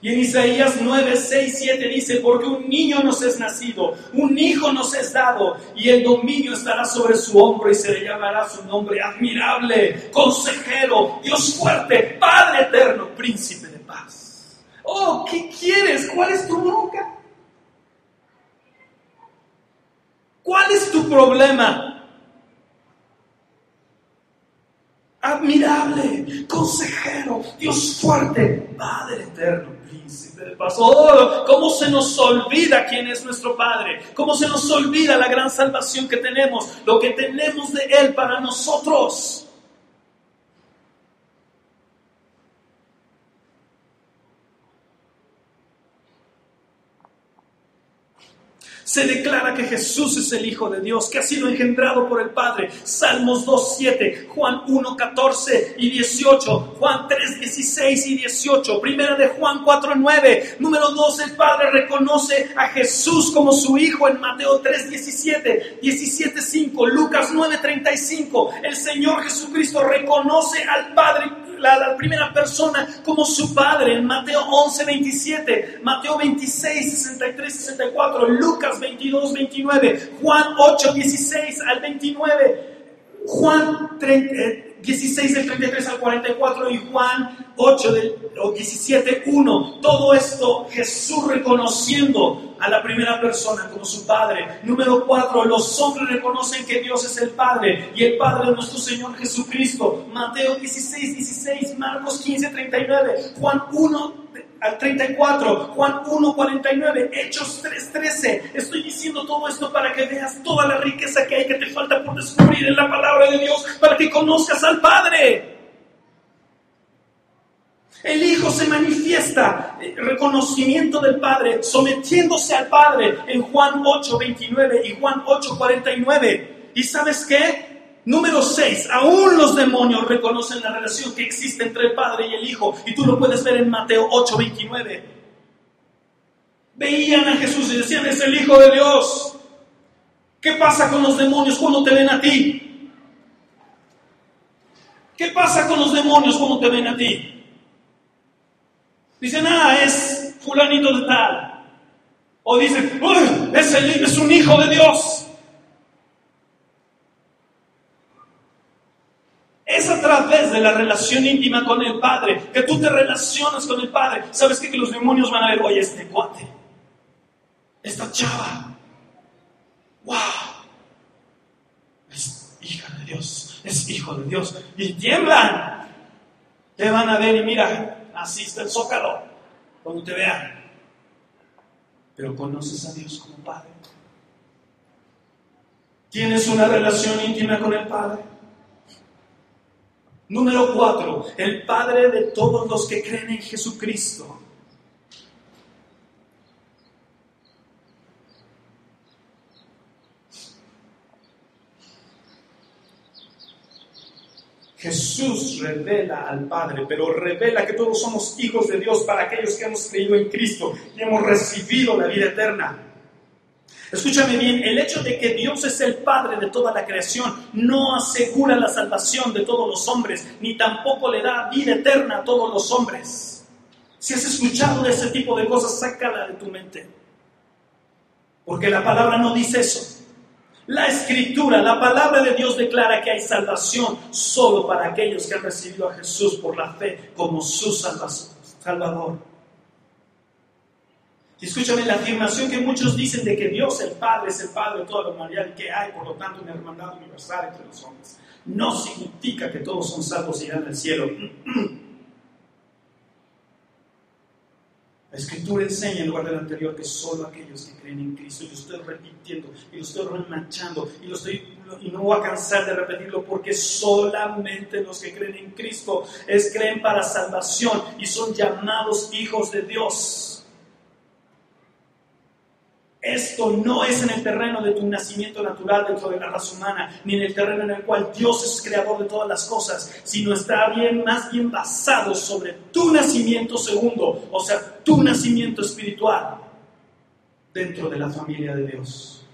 Y en Isaías 9, 6, 7 dice, porque un niño nos es nacido, un hijo nos es dado, y el dominio estará sobre su hombro y se le llamará su nombre admirable, consejero, Dios fuerte, Padre eterno, príncipe de paz. Oh, ¿qué quieres? ¿Cuál es tu bronca? ¿Cuál es tu problema? Admirable, consejero, Dios fuerte, Padre eterno, paz. Oh, cómo se nos olvida quién es nuestro Padre, cómo se nos olvida la gran salvación que tenemos, lo que tenemos de Él para nosotros. Se declara que Jesús es el Hijo de Dios, que ha sido engendrado por el Padre. Salmos 2, 7, Juan 1, 14 y 18, Juan 3, 16 y 18, primera de Juan 4, 9. Número 2, el Padre reconoce a Jesús como su Hijo en Mateo 3, 17, 17, 5, Lucas 9, 35. El Señor Jesucristo reconoce al Padre la, primera persona como su padre en Mateo 11, 27, Mateo 26, 63, 64, Lucas 22, 29, Juan 8, 16 al 29, Juan 16 del 33 al 44 y Juan 8 del 17, 1. Todo esto Jesús reconociendo a la primera persona como su Padre. Número 4, los hombres reconocen que Dios es el Padre y el Padre de nuestro Señor Jesucristo. Mateo 16, 16, Marcos 15, 39, Juan 1, al 34, Juan 1, 49, Hechos 3, 13. Estoy diciendo todo esto para que veas toda la riqueza que hay que te falta por descubrir en la palabra de Dios, para que conozcas al Padre. El Hijo se manifiesta, eh, reconocimiento del Padre, sometiéndose al Padre en Juan 8, 29 y Juan 8, 49. ¿Y sabes qué? Número 6, aún los demonios reconocen la relación que existe entre el Padre y el Hijo, y tú lo puedes ver en Mateo 8, 29. Veían a Jesús y decían, es el Hijo de Dios. ¿Qué pasa con los demonios cuando te ven a ti? ¿Qué pasa con los demonios cuando te ven a ti? Dicen, ah, es fulanito de tal. O dicen, es, es un hijo de Dios. Esa a través de la relación íntima con el Padre, que tú te relacionas con el Padre. ¿Sabes? Que los demonios van a ver, oye, este cuate, esta chava, wow, es hija de Dios, es hijo de Dios, y tiemblan. Te van a ver y mira, así está el zócalo, cuando te vean. Pero conoces a Dios como Padre. ¿Tienes una relación íntima con el Padre? Número cuatro, el Padre de todos los que creen en Jesucristo. Jesús revela al Padre, pero revela que todos somos hijos de Dios para aquellos que hemos creído en Cristo y hemos recibido la vida eterna. Escúchame bien, el hecho de que Dios es el Padre de toda la creación no asegura la salvación de todos los hombres, ni tampoco le da vida eterna a todos los hombres. Si has escuchado de ese tipo de cosas, sácala de tu mente. Porque la palabra no dice eso. La escritura, la palabra de Dios declara que hay salvación solo para aquellos que han recibido a Jesús por la fe como su salvador. Escúchame, la afirmación que muchos dicen de que Dios el Padre es el Padre de toda la humanidad y que hay, por lo tanto, una hermandad universal entre los hombres, no significa que todos son salvos y irán al cielo. La Escritura enseña en lugar del anterior que solo aquellos que creen en Cristo, y lo estoy repitiendo y lo estoy remachando y, lo estoy, y no voy a cansar de repetirlo porque solamente los que creen en Cristo es creen para salvación y son llamados hijos de Dios. Esto no es en el terreno de tu nacimiento natural dentro de la raza humana, ni en el terreno en el cual Dios es creador de todas las cosas, sino está bien, más bien basado sobre tu nacimiento segundo, o sea, tu nacimiento espiritual dentro de la familia de Dios.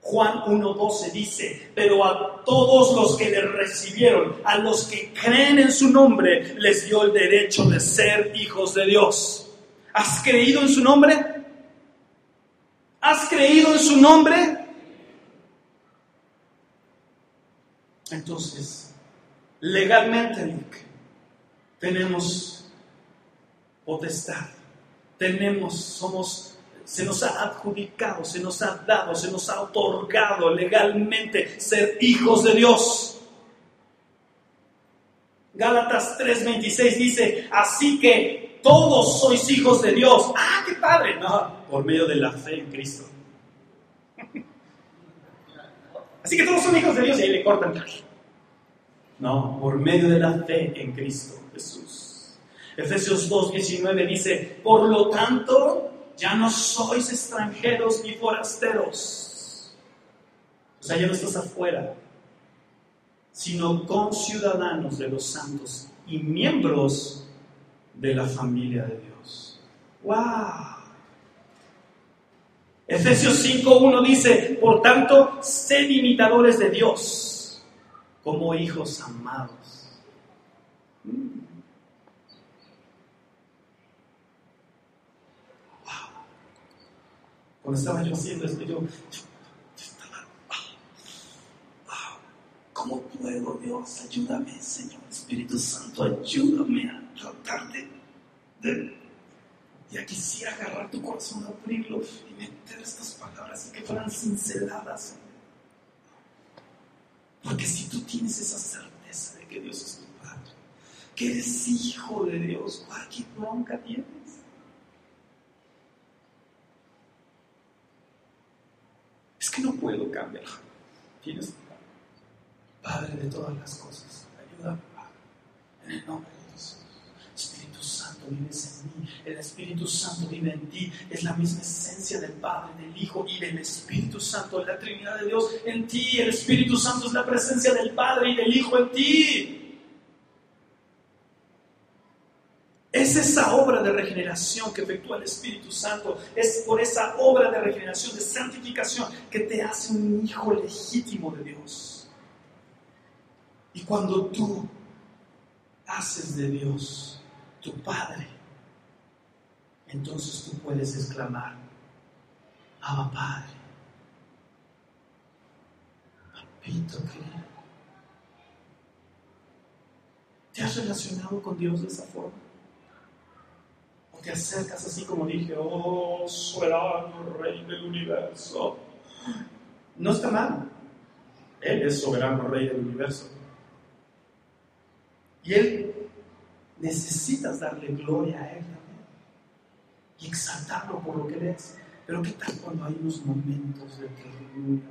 Juan 1.12 dice, pero a todos los que le recibieron, a los que creen en su nombre, les dio el derecho de ser hijos de Dios. ¿Has creído en su nombre? ¿Has creído en su nombre? Entonces, legalmente, tenemos potestad, tenemos, somos, se nos ha adjudicado, se nos ha dado, se nos ha otorgado legalmente ser hijos de Dios. Gálatas 3:26 dice, así que todos sois hijos de Dios. Ah, qué padre. No, por medio de la fe en Cristo. Así que todos son hijos de Dios y ahí le cortan. No, por medio de la fe en Cristo Jesús. Efesios 2.19 dice, por lo tanto, ya no sois extranjeros ni forasteros. O sea, ya no estás afuera, sino con ciudadanos de los santos y miembros de la familia de Dios. ¡Wow! Efesios 5.1 dice, por tanto, sed imitadores de Dios como hijos amados. Wow. Cuando estaba yo haciendo esto, yo, estaba, wow, ¿cómo puedo Dios? Ayúdame, Señor Espíritu Santo, ayúdame a tratar de ya quisiera agarrar tu corazón, abrirlo y meter estas palabras y que fueran cinceladas. Porque si tú tienes esa certeza de que Dios es tu Padre, que eres hijo de Dios, ¿qué bronca tienes? Es que no puedo cambiar. Tienes Padre de todas las cosas. Ayúdame, Padre. En el nombre de Vives en mí el Espíritu Santo vive en ti, es la misma esencia del Padre, del Hijo y del Espíritu Santo, la Trinidad de Dios en ti, el Espíritu Santo es la presencia del Padre y del Hijo en ti. Es esa obra de regeneración que efectúa el Espíritu Santo. Es por esa obra de regeneración, de santificación, que te hace un hijo legítimo de Dios. Y cuando tú haces de Dios tu Padre, entonces tú puedes exclamar, Abba Padre, Papito querido, has relacionado con Dios de esa forma? ¿O te acercas así como dije, oh, soberano Rey del universo? No está mal. Él es soberano Rey del universo. Y Él necesitas darle gloria a Él también. Y exaltarlo por lo que Él es. Pero ¿qué tal cuando hay unos momentos de ternura?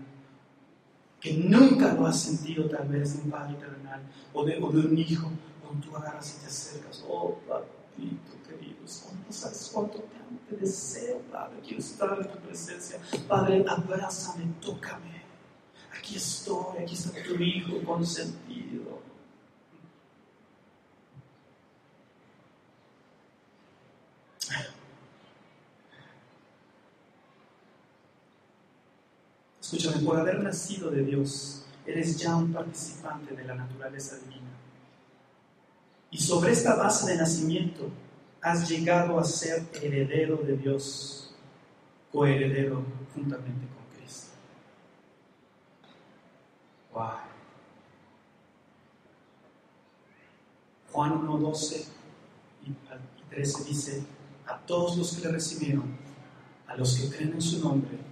Que nunca lo has sentido tal vez de un padre terrenal o de, un hijo, cuando tú agarras y te acercas. Oh, papito querido, no sabes cuánto te deseo, Padre. Quiero estar en tu presencia. Padre, abrázame, tócame. Aquí estoy, aquí está tu hijo consentido. Escúchame, por haber nacido de Dios, eres ya un participante de la naturaleza divina. Y sobre esta base de nacimiento has llegado a ser heredero de Dios, coheredero juntamente con Cristo. Wow. Juan 1, 12 y 13 dice, a todos los que le recibieron, a los que creen en su nombre,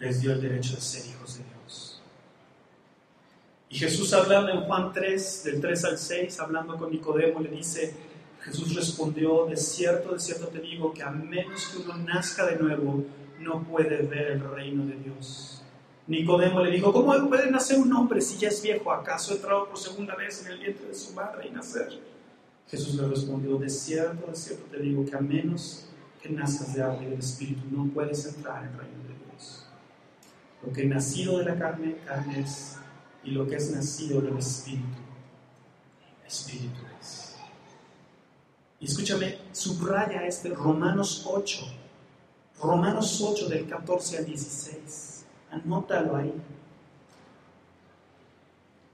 les dio el derecho de ser hijos de Dios. Y Jesús hablando en Juan 3, del 3 al 6, hablando con Nicodemo, le dice, Jesús respondió, de cierto, de cierto te digo, que a menos que uno nazca de nuevo, no puede ver el reino de Dios. Nicodemo le dijo, ¿cómo puede nacer un hombre si ya es viejo? ¿Acaso entrado por segunda vez en el vientre de su madre y nacer? Jesús le respondió, de cierto, de cierto te digo, que a menos que nazcas de agua y del Espíritu, no puedes entrar en el reino de Dios. Lo que nacido de la carne, carne es, y lo que es nacido del Espíritu, Espíritu es. Y escúchame, subraya este Romanos 8, Romanos 8 del 14 al 16. Anótalo ahí.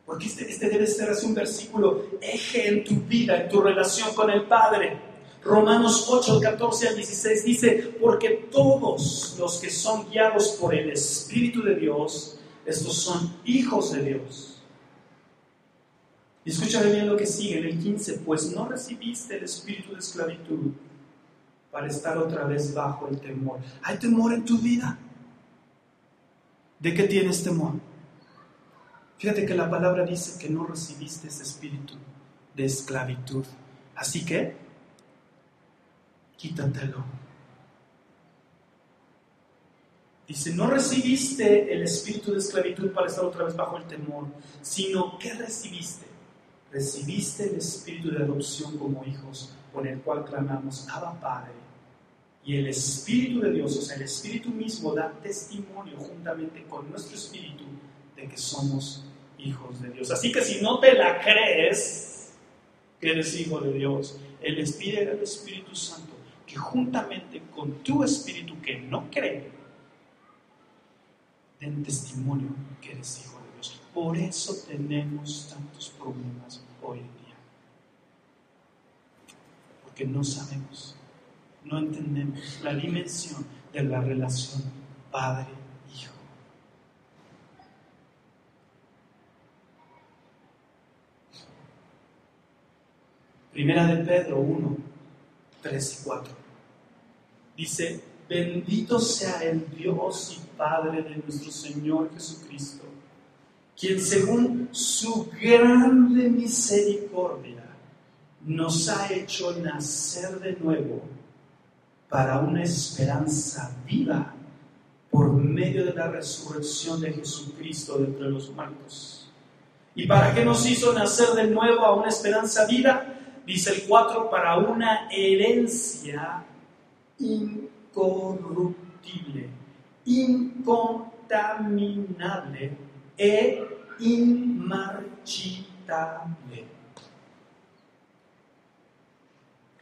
Porque este, este debe ser así un versículo eje en tu vida, en tu relación con el Padre. Romanos 8, 14 al 16 dice, porque todos los que son guiados por el Espíritu de Dios, estos son hijos de Dios. Y escúchame bien lo que sigue en el 15, pues no recibiste el espíritu de esclavitud para estar otra vez bajo el temor. ¿Hay temor en tu vida? ¿De qué tienes temor? Fíjate que la palabra dice que no recibiste ese espíritu de esclavitud. Así que quítatelo. Dice, no recibiste el espíritu de esclavitud para estar otra vez bajo el temor, sino que recibiste. Recibiste el espíritu de adopción como hijos, con el cual clamamos, Abba Padre. Y el Espíritu de Dios, o sea, el Espíritu mismo da testimonio juntamente con nuestro Espíritu de que somos hijos de Dios. Así que si no te la crees que eres hijo de Dios, el Espíritu del Espíritu Santo que juntamente con tu espíritu que no cree, den testimonio que eres hijo de Dios. Por eso tenemos tantos problemas hoy en día. Porque no sabemos, no entendemos la dimensión de la relación padre-hijo. Primera de Pedro 1, 3 y 4. Dice, bendito sea el Dios y Padre de nuestro Señor Jesucristo, quien según su grande misericordia nos ha hecho nacer de nuevo para una esperanza viva por medio de la resurrección de Jesucristo de entre los muertos. ¿Y para qué nos hizo nacer de nuevo a una esperanza viva? Dice el 4, para una herencia incorruptible, incontaminable e inmarchitable,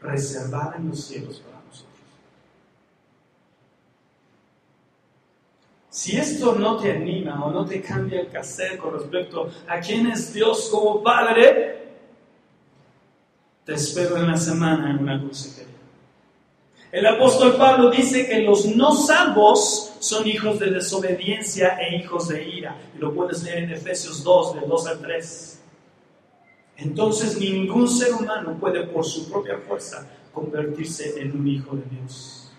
reservada en los cielos para nosotros. Si esto no te anima o no te cambia el caser con respecto a quién es Dios como Padre, te espero en la semana en una consejería. El apóstol Pablo dice que los no salvos son hijos de desobediencia e hijos de ira. Y lo puedes leer en Efesios 2, del 2 al 3. entonces ningún ser humano puede por su propia fuerza convertirse en un hijo de Dios.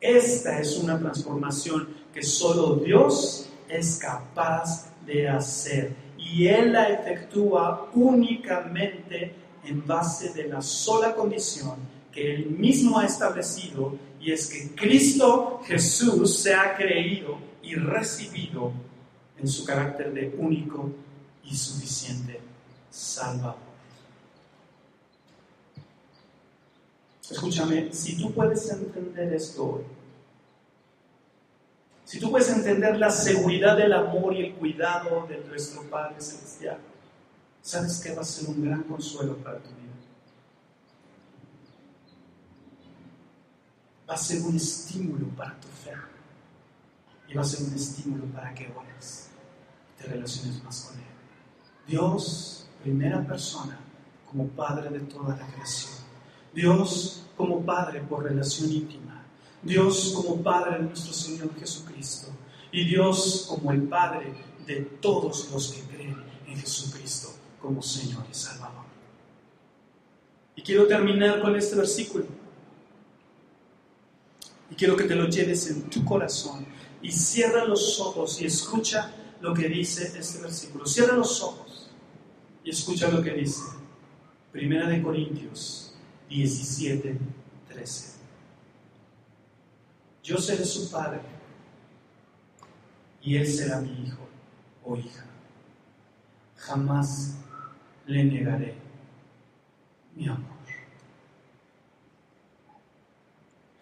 Esta es una transformación que solo Dios es capaz de hacer y Él la efectúa únicamente en base de la sola condición que Él mismo ha establecido y es que Cristo Jesús se ha creído y recibido en su carácter de único y suficiente Salvador. Escúchame, si tú puedes entender esto hoy, si tú puedes entender la seguridad del amor y el cuidado de nuestro Padre Celestial, sabes que va a ser un gran consuelo para tu vida. Va a ser un estímulo para tu fe. Y va a ser un estímulo para que ores, te relaciones más con Él. Dios, primera persona, como Padre de toda la creación. Dios como Padre por relación íntima. Dios como Padre de nuestro Señor Jesucristo. Y Dios como el Padre de todos los que creen en Jesucristo como Señor y Salvador. Y quiero terminar con este versículo. Y quiero que te lo lleves en tu corazón y cierra los ojos y escucha lo que dice este versículo. Cierra los ojos y escucha lo que dice. Primera de Corintios 17, 13. Yo seré su padre y él será mi hijo o hija. Jamás le negaré mi amor.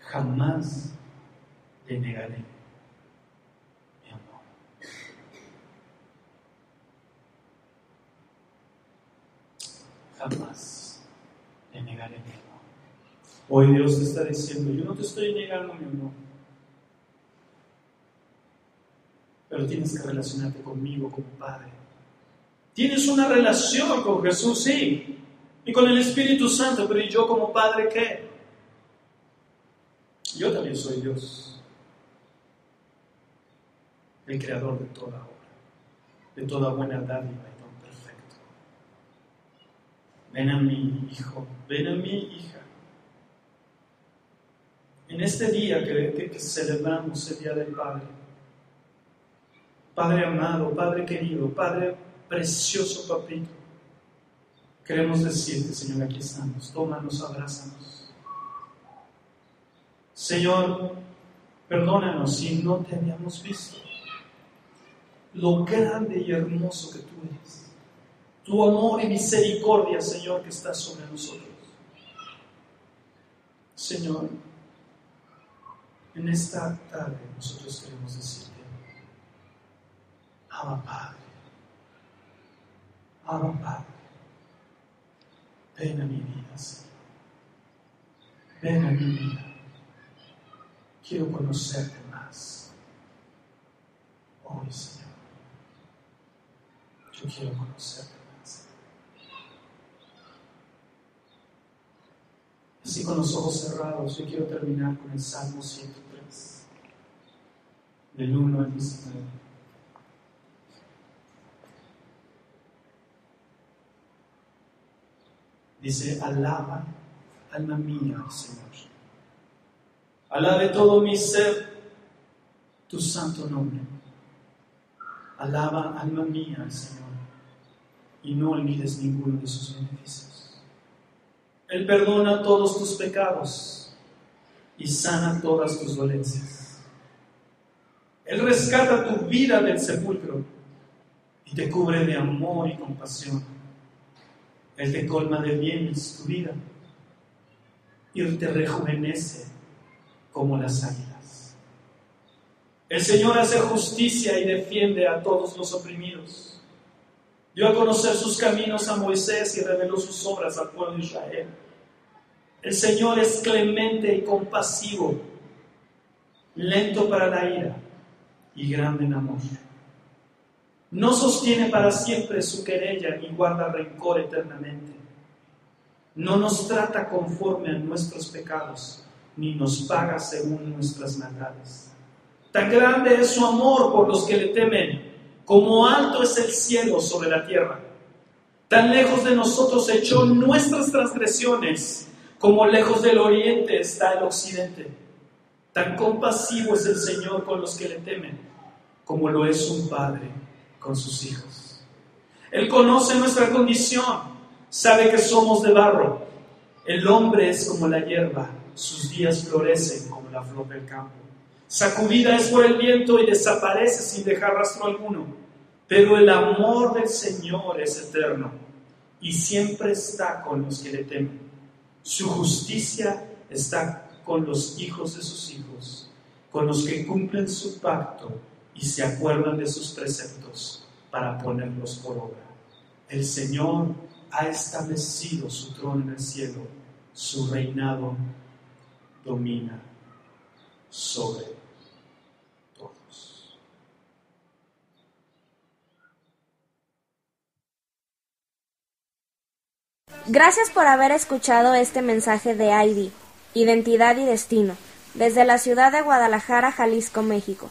Jamás le negaré mi amor. Jamás le negaré mi amor. Hoy Dios te está diciendo, yo no te estoy negando mi amor. Pero tienes que relacionarte conmigo como Padre. Tienes una relación con Jesús, sí, y con el Espíritu Santo, pero ¿y yo como Padre qué? Yo también soy Dios, el creador de toda obra, de toda buena dádiva y don perfecto. Ven a mí, hijo, ven a mí, hija. En este día que, que celebramos el Día del Padre, Padre amado, Padre querido, Padre precioso papito, queremos decirte, Señor, aquí estamos, tómanos, abrázanos. Señor, perdónanos si no te habíamos visto. Lo grande y hermoso que tú eres. Tu amor y misericordia, Señor, que está sobre nosotros. Señor, en esta tarde nosotros queremos decirte, Abba Padre, Abba Padre, ven a mi vida, Señor. Ven a mi vida. Quiero conocerte más. Hoy, Señor. Yo quiero conocerte más. Así con los ojos cerrados, yo quiero terminar con el Salmo 103, del 1 al 19. Dice, alaba, alma mía, al Señor Alabe todo mi ser tu santo nombre. Alaba, alma mía, al Señor, y no olvides ninguno de sus beneficios. Él perdona todos tus pecados y sana todas tus dolencias. Él rescata tu vida del sepulcro y te cubre de amor y compasión. Él te colma de bienes tu vida y te rejuvenece como las águilas. El Señor hace justicia y defiende a todos los oprimidos. Dio a conocer sus caminos a Moisés y reveló sus obras al pueblo de Israel. El Señor es clemente y compasivo, lento para la ira y grande en amor. No sostiene para siempre su querella ni guarda rencor eternamente. No nos trata conforme a nuestros pecados ni nos paga según nuestras maldades. Tan grande es su amor por los que le temen, como alto es el cielo sobre la tierra. Tan lejos de nosotros echó nuestras transgresiones, como lejos del oriente está el occidente. Tan compasivo es el Señor con los que le temen, como lo es un padre con sus hijos. Él conoce nuestra condición, sabe que somos de barro. El hombre es como la hierba, sus días florecen como la flor del campo. Sacudida es por el viento y desaparece sin dejar rastro alguno. Pero el amor del Señor es eterno y siempre está con los que le temen. Su justicia está con los hijos de sus hijos, con los que cumplen su pacto y se acuerdan de sus preceptos para ponerlos por obra. El Señor ha establecido su trono en el cielo, su reinado domina sobre todos.
Gracias por haber escuchado este mensaje de ID, Identidad y Destino, desde la ciudad de Guadalajara, Jalisco, México.